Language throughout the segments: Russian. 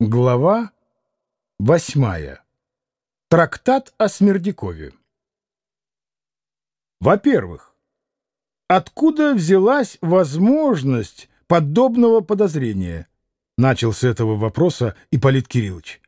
Глава восьмая. Трактат о Смердякове. Во-первых, откуда взялась возможность подобного подозрения? Начал с этого вопроса Ипполит Кириллович.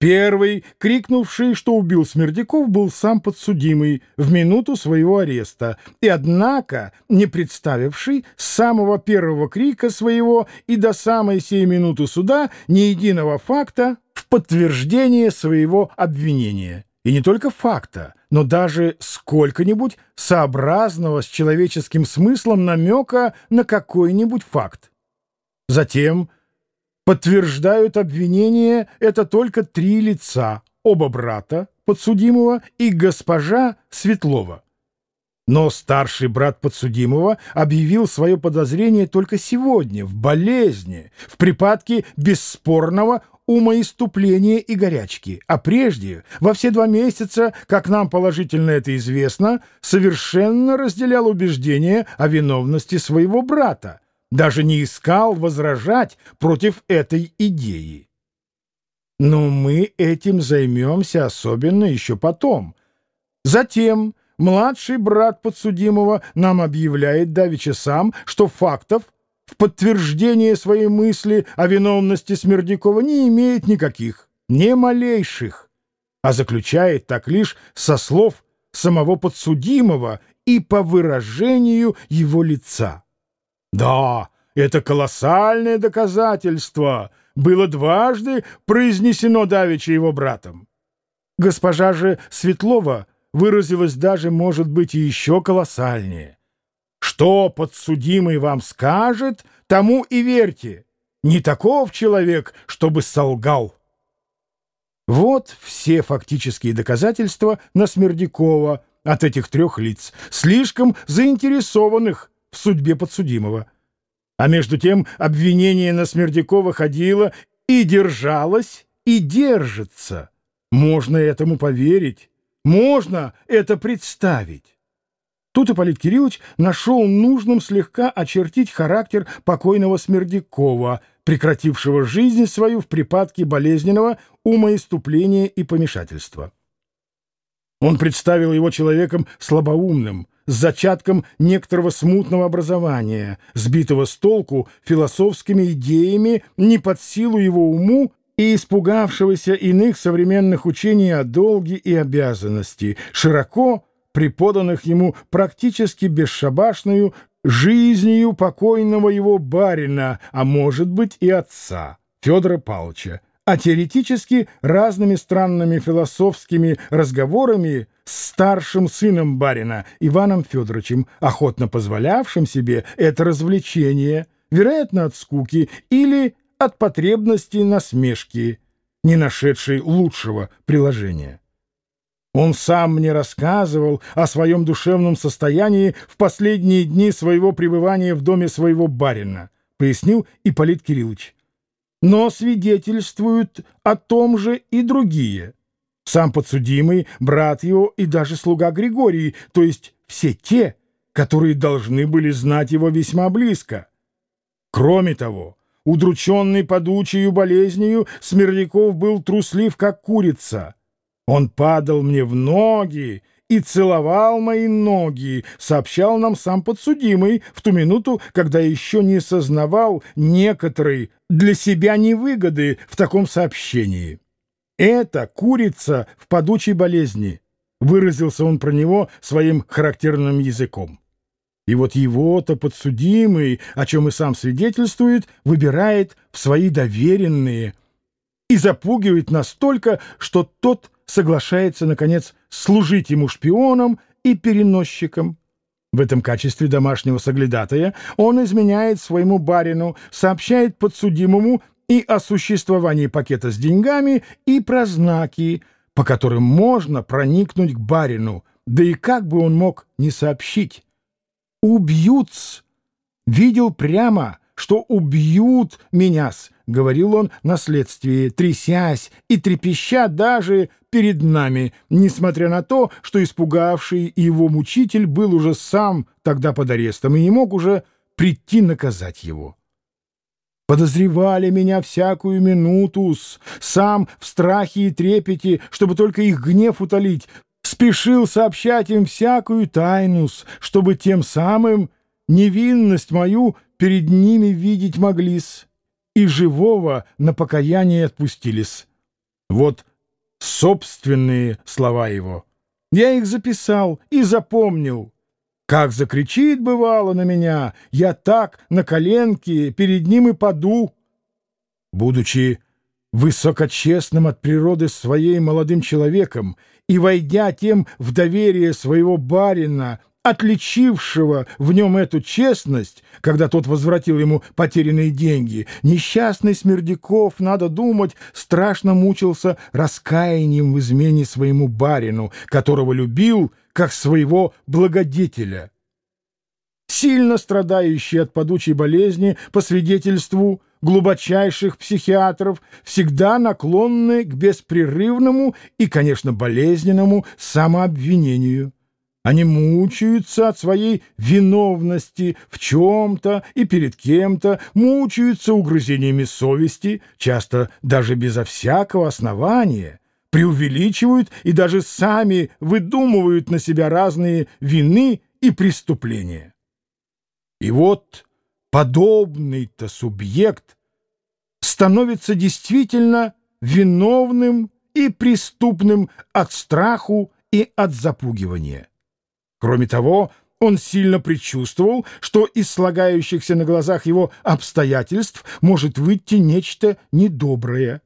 Первый, крикнувший, что убил Смердяков, был сам подсудимый в минуту своего ареста, и, однако, не представивший с самого первого крика своего и до самой сей минуты суда ни единого факта в подтверждение своего обвинения. И не только факта, но даже сколько-нибудь сообразного с человеческим смыслом намека на какой-нибудь факт. Затем подтверждают обвинение это только три лица, оба брата подсудимого и госпожа Светлова. Но старший брат подсудимого объявил свое подозрение только сегодня, в болезни, в припадке бесспорного умоиступления и горячки, а прежде, во все два месяца, как нам положительно это известно, совершенно разделял убеждения о виновности своего брата, даже не искал возражать против этой идеи. Но мы этим займемся особенно еще потом. Затем младший брат подсудимого нам объявляет давеча сам, что фактов в подтверждение своей мысли о виновности Смердякова не имеет никаких, не малейших, а заключает так лишь со слов самого подсудимого и по выражению его лица. Да, это колоссальное доказательство было дважды произнесено давеча его братом. Госпожа же Светлова выразилась даже, может быть, и еще колоссальнее. Что подсудимый вам скажет, тому и верьте. Не таков человек, чтобы солгал. Вот все фактические доказательства на Смердякова от этих трех лиц, слишком заинтересованных в судьбе подсудимого. А между тем обвинение на Смердякова ходило и держалось, и держится. Можно этому поверить, можно это представить. Тут Ипполит Кириллович нашел нужным слегка очертить характер покойного Смердякова, прекратившего жизнь свою в припадке болезненного умоиступления и помешательства. Он представил его человеком слабоумным, с зачатком некоторого смутного образования, сбитого с толку философскими идеями не под силу его уму и испугавшегося иных современных учений о долге и обязанности, широко преподанных ему практически бесшабашную жизнью покойного его барина, а может быть и отца, Федора Павловича, а теоретически разными странными философскими разговорами с старшим сыном барина Иваном Федоровичем, охотно позволявшим себе это развлечение, вероятно, от скуки или от потребности насмешки, не нашедшей лучшего приложения. Он сам мне рассказывал о своем душевном состоянии в последние дни своего пребывания в доме своего барина, пояснил Ипполит Кириллович. Но свидетельствуют о том же и другие. Сам подсудимый, брат его и даже слуга Григорий, то есть все те, которые должны были знать его весьма близко. Кроме того, удрученный подучию болезнью, Смирняков был труслив, как курица — он падал мне в ноги и целовал мои ноги, сообщал нам сам подсудимый в ту минуту, когда еще не сознавал некоторые для себя невыгоды в таком сообщении. Это курица в падучей болезни. Выразился он про него своим характерным языком. И вот его-то подсудимый, о чем и сам свидетельствует, выбирает в свои доверенные и запугивает настолько, что тот соглашается, наконец, служить ему шпионом и переносчиком. В этом качестве домашнего соглядатая он изменяет своему барину, сообщает подсудимому и о существовании пакета с деньгами, и про знаки, по которым можно проникнуть к барину, да и как бы он мог не сообщить. «Убьют-с!» Видел прямо, что убьют меня-с, — говорил он на следствии, трясясь и трепеща даже перед нами, несмотря на то, что испугавший его мучитель был уже сам тогда под арестом и не мог уже прийти наказать его. подозревали меня всякую минуту, сам в страхе и трепете, чтобы только их гнев утолить, спешил сообщать им всякую тайну, чтобы тем самым невинность мою перед ними видеть моглись, и живого на покаяние отпустились. Вот собственные слова его. Я их записал и запомнил. Как закричит, бывало, на меня, я так на коленке перед ним и паду. Будучи высокочестным от природы своей молодым человеком и войдя тем в доверие своего барина, отличившего в нем эту честность, когда тот возвратил ему потерянные деньги, несчастный Смердяков, надо думать, страшно мучился раскаянием в измене своему барину, которого любил как своего благодетеля. Сильно страдающий от падучей болезни, по свидетельству глубочайших психиатров, всегда наклонны к беспрерывному и, конечно, болезненному самообвинению. Они мучаются от своей виновности в чем-то и перед кем-то, мучаются угрызениями совести, часто даже безо всякого основания, преувеличивают и даже сами выдумывают на себя разные вины и преступления. И вот подобный-то субъект становится действительно виновным и преступным от страху и от запугивания. Кроме того, он сильно предчувствовал, что из слагающихся на глазах его обстоятельств может выйти нечто недоброе.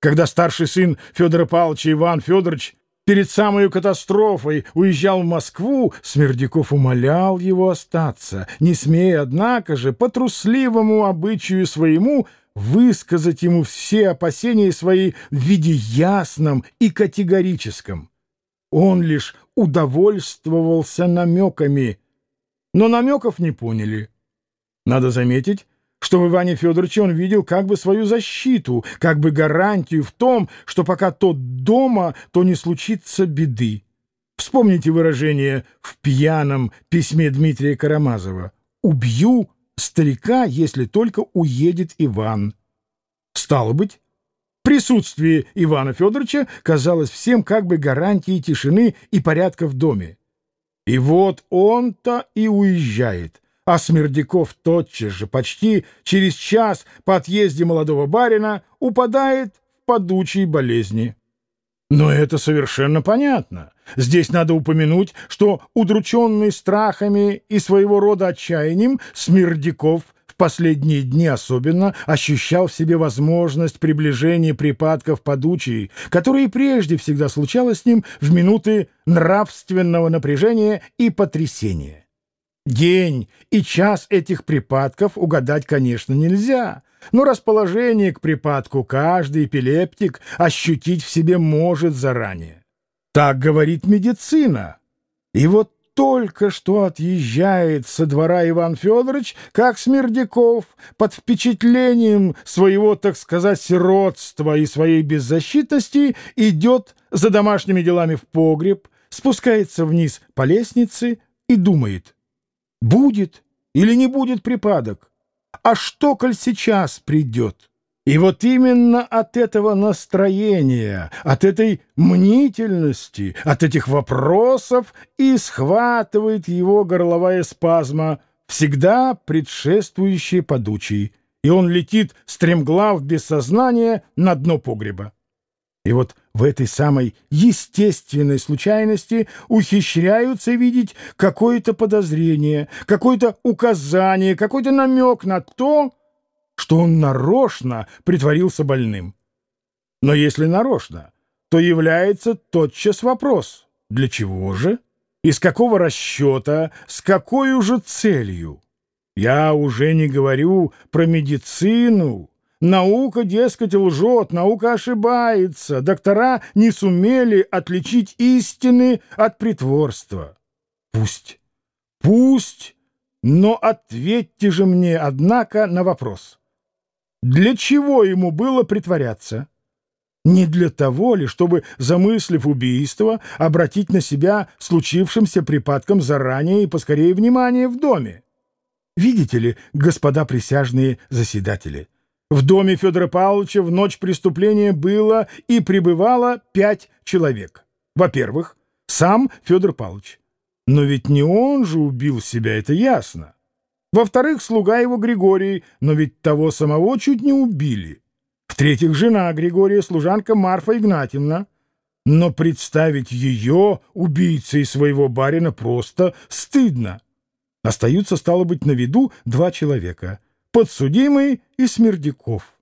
Когда старший сын Федора Павловича Иван Федорович перед самой катастрофой уезжал в Москву, Смердяков умолял его остаться, не смея, однако же, по трусливому обычаю своему высказать ему все опасения свои в виде ясном и категорическом. Он лишь удовольствовался намеками, но намеков не поняли. Надо заметить, что в Иване Федоровиче он видел как бы свою защиту, как бы гарантию в том, что пока тот дома, то не случится беды. Вспомните выражение в пьяном письме Дмитрия Карамазова «Убью старика, если только уедет Иван». Стало быть, Присутствие Ивана Федоровича казалось всем как бы гарантией тишины и порядка в доме. И вот он-то и уезжает, а Смердяков тотчас же, почти через час по отъезде молодого барина, упадает в падучей болезни. Но это совершенно понятно. Здесь надо упомянуть, что, удрученный страхами и своего рода отчаянием, Смердяков — последние дни особенно ощущал в себе возможность приближения припадков подучий, которые прежде всегда случалось с ним в минуты нравственного напряжения и потрясения. День и час этих припадков угадать, конечно, нельзя, но расположение к припадку каждый эпилептик ощутить в себе может заранее. Так говорит медицина. И вот только что отъезжает со двора Иван Федорович, как Смердяков, под впечатлением своего, так сказать, сиротства и своей беззащитности, идет за домашними делами в погреб, спускается вниз по лестнице и думает, будет или не будет припадок, а что, коль сейчас придет? И вот именно от этого настроения, от этой мнительности, от этих вопросов и схватывает его горловая спазма, всегда предшествующая подучий, и он летит стремглав без сознания на дно погреба. И вот в этой самой естественной случайности ухищряются видеть какое-то подозрение, какое-то указание, какой-то намек на то, что он нарочно притворился больным. Но если нарочно, то является тотчас вопрос, для чего же, из какого расчета, с какой уже целью? Я уже не говорю про медицину. Наука, дескать, лжет, наука ошибается. Доктора не сумели отличить истины от притворства. Пусть, пусть, но ответьте же мне, однако, на вопрос. Для чего ему было притворяться? Не для того ли, чтобы, замыслив убийство, обратить на себя случившимся припадком заранее и поскорее внимание в доме? Видите ли, господа присяжные заседатели, В доме Федора Павловича в ночь преступления было и пребывало пять человек. Во-первых, сам Федор Павлович. Но ведь не он же убил себя, это ясно. Во-вторых, слуга его Григорий, но ведь того самого чуть не убили. В-третьих, жена Григория, служанка Марфа Игнатьевна. Но представить ее убийцей своего барина просто стыдно. Остаются, стало быть, на виду два человека — подсудимый и Смердяков.